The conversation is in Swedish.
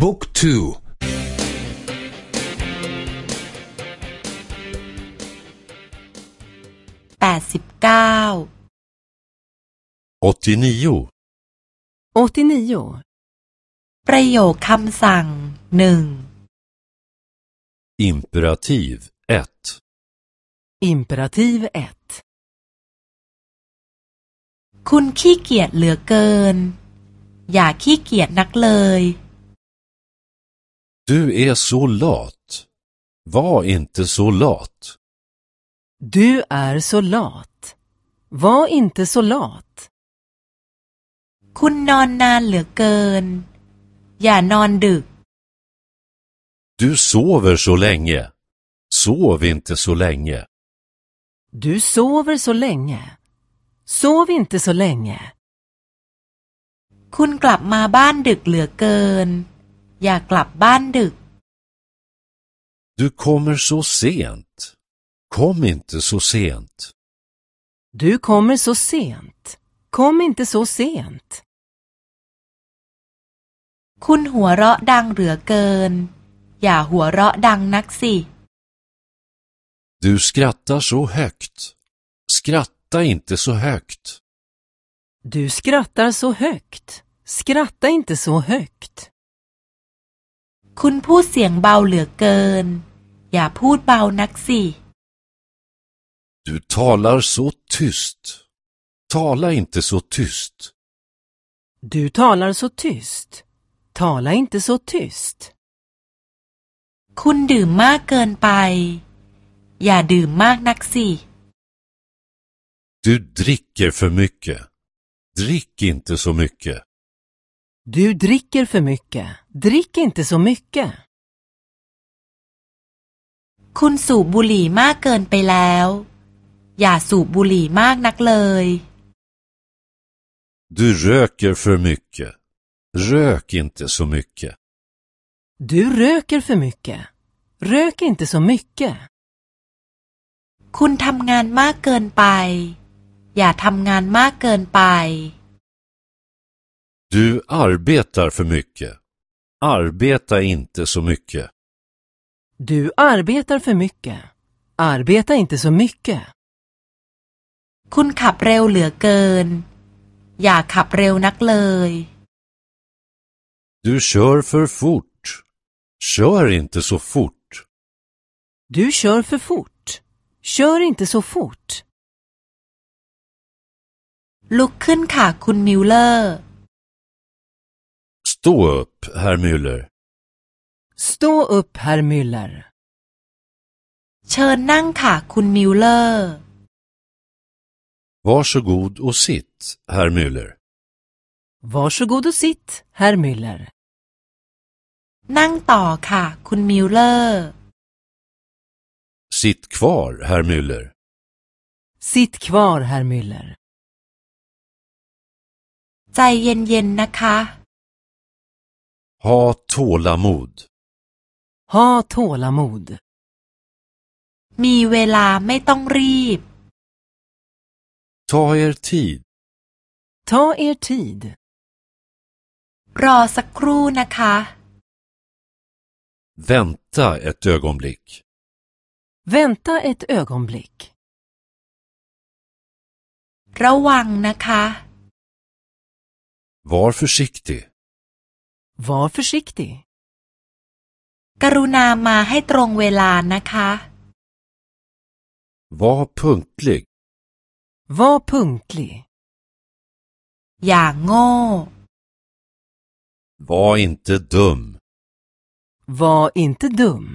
บุ๊กทูแปดสิบเก้า 89. 89. ประโยคคำสั่งหนึ่ง Imperativ 1. Imperativ 1. คุณขี้เกียจเหลือเกิน อย่าขี้เกียจนักเลย Du är så lat. Var inte så lat. Du är så lat. Var inte så lat. คุณนอนนานเหลือเกิน อย่านอนดึก Du sover så länge. Sov inte så länge. Du sover så länge. Sov inte så länge. คุณกลับมาบ้านดึกเหลือเกิน อย่ากลับบ้านดึก Du kommer så sent. Kom inte så sent. Du kommer så sent. Kom inte så sent. คุณหัวเราะดังเหลือเกิน อย่าหัวเราะดังนักสิ Du skrattar så högt. Skratta inte så högt. Du skrattar så högt. Skratta inte så högt. คุณพูดเสียงเบาเหลือเกิน อย่าพูดเบานักสิ Du talar så tyst. Tala inte så tyst. Du talar så tyst. Tala inte så tyst. คุณดื่มมากเกินไป อย่าดื่มมากนักสิ Du dricker för mycket. Drick inte så mycket. Du dricker för mycket. Drick inte så mycket. คุณสูบบุหรี่มากเกินไปแล้ว อย่าสูบบุหรี่มากนักเลย Du röker för mycket. Rök inte så mycket. Du röker för mycket. Rök inte så mycket. คุณทำงานมากเกินไป อย่าทำงานมากเกินไป Du arbetar för mycket. Arbeta inte så mycket. Du arbetar för mycket. Arbeta inte så mycket. คุณขับเร็วเหลือเกิน อย่าขับเร็วนักเลย Du kör för fort. Kör inte så fort. Du kör för fort. Kör inte så fort. ลุกขึ้นค่ะคุณมิลเลอร์ Stå upp, herr Müller. Stå upp, herr Müller. เชิญนั่งค่ะคุณมิลเลอร์ Varsågod och sitt, herr Müller. Varsågod och sitt, herr Müller. นั่งต่อค่ะคุณมิลเลอร์ Sitt kvar, herr Müller. Sitt kvar, herr Müller. ใจเย็นๆนะคะ Ha tålamod. Ha tålamod. มีเวลาไม่ต้องรีบ Ta er tid. Ta er tid. รอสักครู่นะคะ Vänta ett ögonblick. Vänta ett ögonblick. ระวังนะคะ Var försiktig. Var försiktig. กรุณามาให้ตรงเวลานะคะ Var punktlig. Var punktlig. อย่างโง่ Var inte dum. Var inte dum.